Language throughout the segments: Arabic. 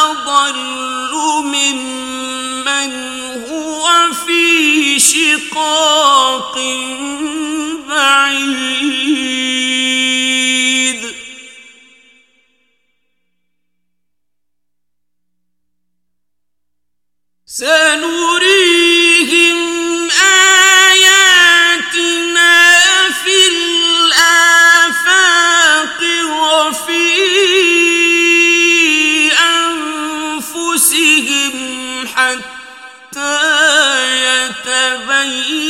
أضل ممن هو في شقاق بعيد. سنريد حتى يتبين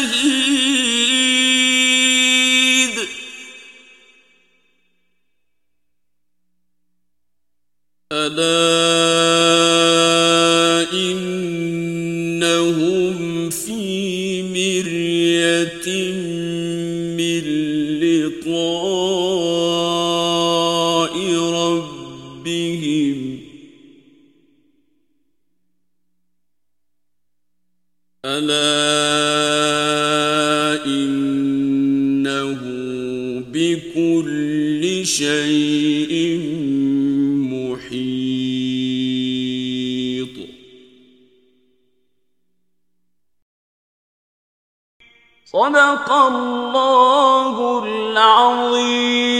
شهيد. ألا إنهم في مرية من لقاء ربهم. ألا بكل شيء محيط. صدق الله العظيم.